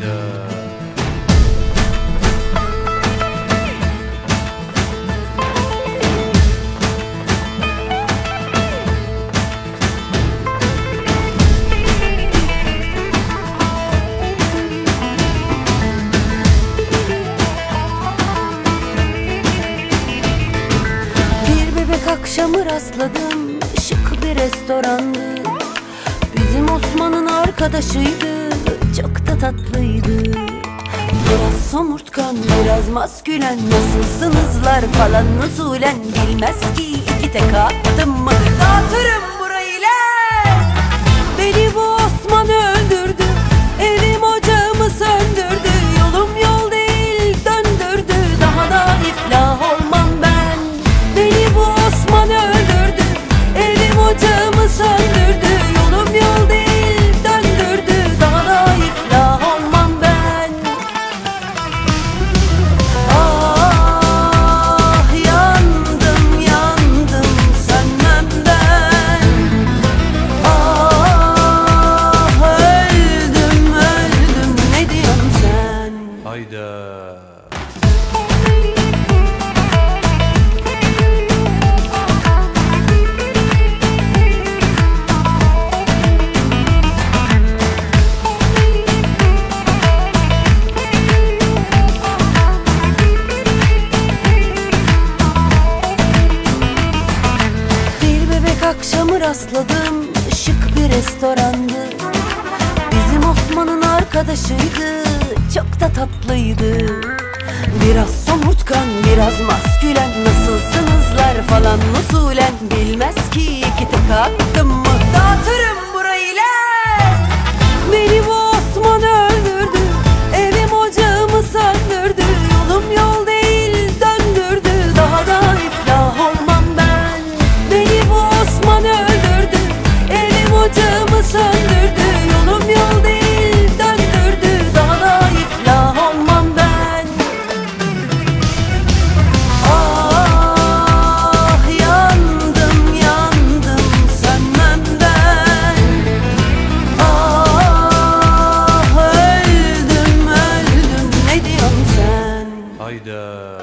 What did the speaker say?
Hayda. akşamı rastladım Şık bir restorandı Bizim Osman'ın arkadaşıydı Çok da tatlıydı. Biraz somurtkan biraz maskülen Nasılsınızlar falan nuzulen Bilmez ki iki tek attım mı? Dağıtırım. akşamı rastladım şık bir restorandı. Bizim Osman'ın arkadaşıydı çok da tatlıydı. Biraz somurtkan biraz maskülen Nasılsınızlar falan usulen. Bilmez ki iki tek The.